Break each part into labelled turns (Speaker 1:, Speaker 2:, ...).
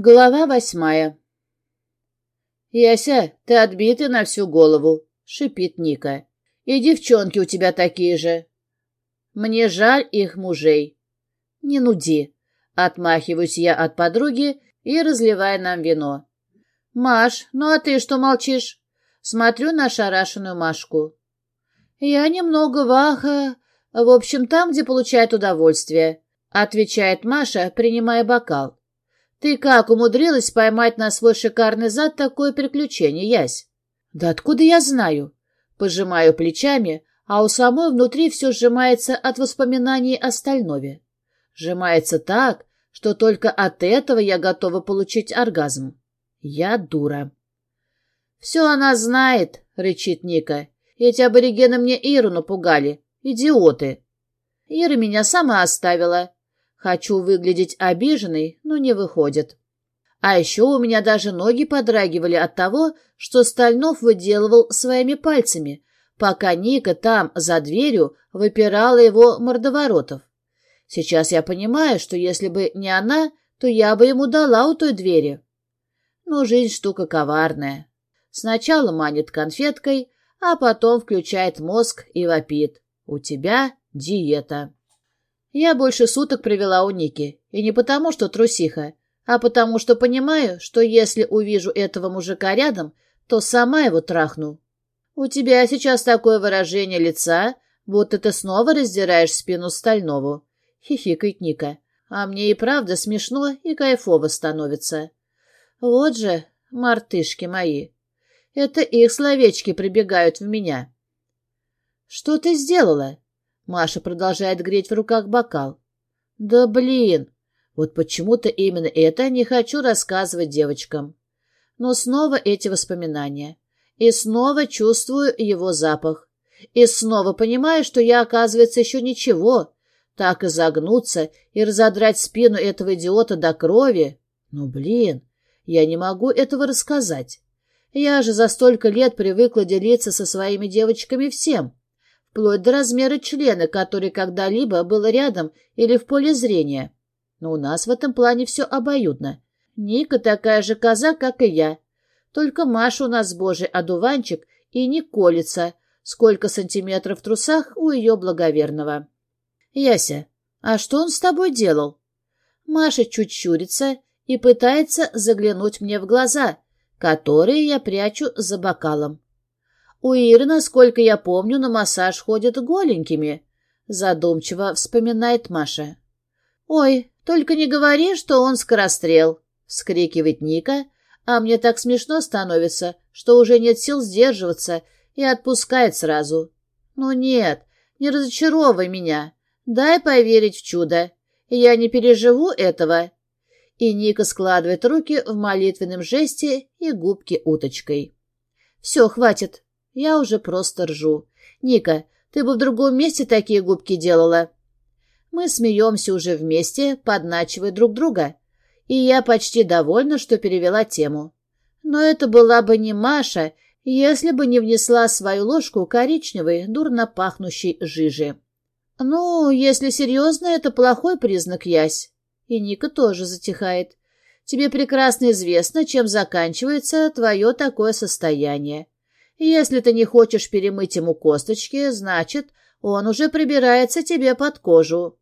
Speaker 1: Глава восьмая. «Яся, ты отбитый на всю голову», — шипит Ника. «И девчонки у тебя такие же. Мне жаль их мужей». «Не нуди», — отмахиваюсь я от подруги и разливаю нам вино. «Маш, ну а ты что молчишь?» Смотрю на шарашенную Машку. «Я немного ваха, в общем, там, где получает удовольствие», — отвечает Маша, принимая бокал. «Ты как умудрилась поймать на свой шикарный зад такое приключение, Ясь?» «Да откуда я знаю?» Пожимаю плечами, а у самой внутри все сжимается от воспоминаний о Стальнове. Сжимается так, что только от этого я готова получить оргазм. Я дура. «Все она знает», — рычит Ника. «Эти аборигены мне Иру напугали. Идиоты». Ира меня сама оставила. Хочу выглядеть обиженной, но не выходит. А еще у меня даже ноги подрагивали от того, что Стальнов выделывал своими пальцами, пока Ника там, за дверью, выпирала его мордоворотов. Сейчас я понимаю, что если бы не она, то я бы ему дала у той двери. Но жизнь штука коварная. Сначала манит конфеткой, а потом включает мозг и вопит. У тебя диета. Я больше суток провела у Ники, и не потому, что трусиха, а потому, что понимаю, что если увижу этого мужика рядом, то сама его трахну. У тебя сейчас такое выражение лица, будто ты снова раздираешь спину Стальнову, — хихикает Ника. А мне и правда смешно и кайфово становится. Вот же мартышки мои. Это их словечки прибегают в меня. — Что ты сделала? Маша продолжает греть в руках бокал. «Да блин! Вот почему-то именно это не хочу рассказывать девочкам. Но снова эти воспоминания. И снова чувствую его запах. И снова понимаю, что я, оказывается, еще ничего. Так и загнуться и разодрать спину этого идиота до крови. Ну, блин, я не могу этого рассказать. Я же за столько лет привыкла делиться со своими девочками всем вплоть до размера члена, который когда-либо был рядом или в поле зрения. Но у нас в этом плане все обоюдно. Ника такая же коза, как и я. Только Маша у нас божий одуванчик и не колется, сколько сантиметров в трусах у ее благоверного. Яся, а что он с тобой делал? Маша чуть щурится и пытается заглянуть мне в глаза, которые я прячу за бокалом. У Иры, насколько я помню, на массаж ходят голенькими, задумчиво вспоминает Маша. Ой, только не говори, что он скорострел, вскрикивает Ника, а мне так смешно становится, что уже нет сил сдерживаться и отпускает сразу. Ну нет, не разочаровывай меня. Дай поверить в чудо. Я не переживу этого. И Ника складывает руки в молитвенном жесте и губки уточкой. Все, хватит. Я уже просто ржу. «Ника, ты бы в другом месте такие губки делала». Мы смеемся уже вместе, подначивая друг друга. И я почти довольна, что перевела тему. Но это была бы не Маша, если бы не внесла свою ложку коричневой, дурно пахнущей жижи. «Ну, если серьезно, это плохой признак, Ясь». И Ника тоже затихает. «Тебе прекрасно известно, чем заканчивается твое такое состояние. Если ты не хочешь перемыть ему косточки, значит, он уже прибирается тебе под кожу.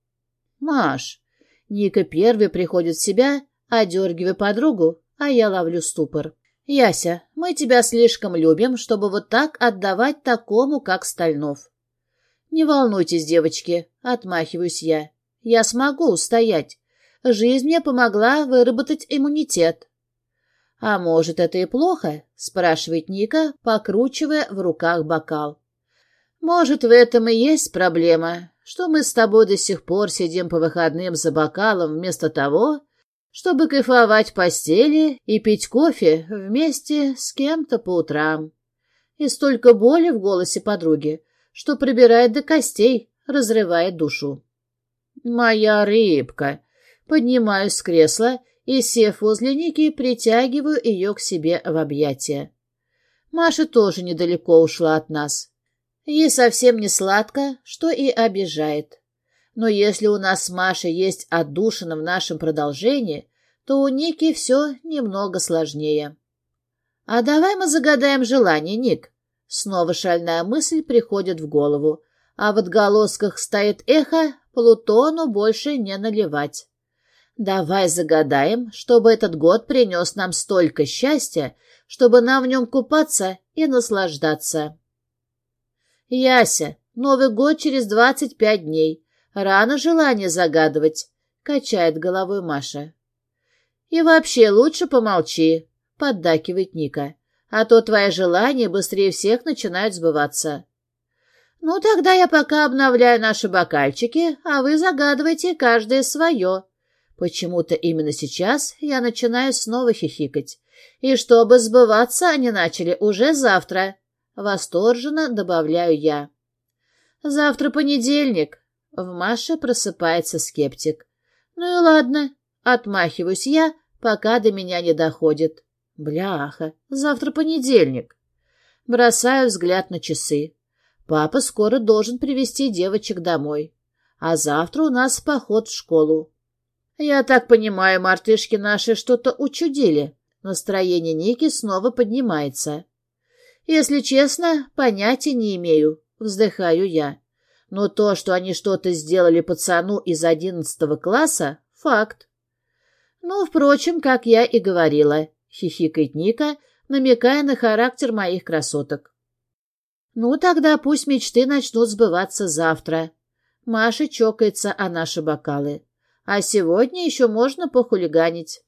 Speaker 1: Маш. Ника первый приходит в себя, одергивая подругу, а я ловлю ступор. Яся, мы тебя слишком любим, чтобы вот так отдавать такому, как Стальнов. Не волнуйтесь, девочки, отмахиваюсь я. Я смогу устоять. Жизнь мне помогла выработать иммунитет. «А может, это и плохо?» — спрашивает Ника, покручивая в руках бокал. «Может, в этом и есть проблема, что мы с тобой до сих пор сидим по выходным за бокалом вместо того, чтобы кайфовать в постели и пить кофе вместе с кем-то по утрам. И столько боли в голосе подруги, что прибирает до костей, разрывает душу. «Моя рыбка!» Поднимаюсь с кресла и, сев возле Ники, притягиваю ее к себе в объятия. Маша тоже недалеко ушла от нас. Ей совсем не сладко, что и обижает. Но если у нас с Машей есть отдушина в нашем продолжении, то у Ники все немного сложнее. «А давай мы загадаем желание, Ник». Снова шальная мысль приходит в голову, а в отголосках стоит эхо «Плутону больше не наливать». Давай загадаем, чтобы этот год принес нам столько счастья, чтобы нам в нем купаться и наслаждаться. Яся, Новый год через двадцать пять дней. Рано желание загадывать, — качает головой Маша. И вообще лучше помолчи, — поддакивает Ника, — а то твои желания быстрее всех начинают сбываться. Ну, тогда я пока обновляю наши бокальчики, а вы загадывайте каждое свое. Почему-то именно сейчас я начинаю снова хихикать. И чтобы сбываться, они начали уже завтра. Восторженно добавляю я. Завтра понедельник. В Маше просыпается скептик. Ну и ладно, отмахиваюсь я, пока до меня не доходит. Бляха, завтра понедельник. Бросаю взгляд на часы. Папа скоро должен привести девочек домой. А завтра у нас поход в школу. Я так понимаю, мартышки наши что-то учудили. Настроение Ники снова поднимается. Если честно, понятия не имею, вздыхаю я. Но то, что они что-то сделали пацану из одиннадцатого класса, — факт. Ну, впрочем, как я и говорила, хихикает Ника, намекая на характер моих красоток. Ну, тогда пусть мечты начнут сбываться завтра. Маша чокается о наши бокалы. А сегодня еще можно похулиганить.